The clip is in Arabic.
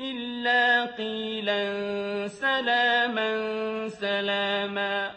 إِلَّا قِيلًا سَلَامًا سَلَامًا.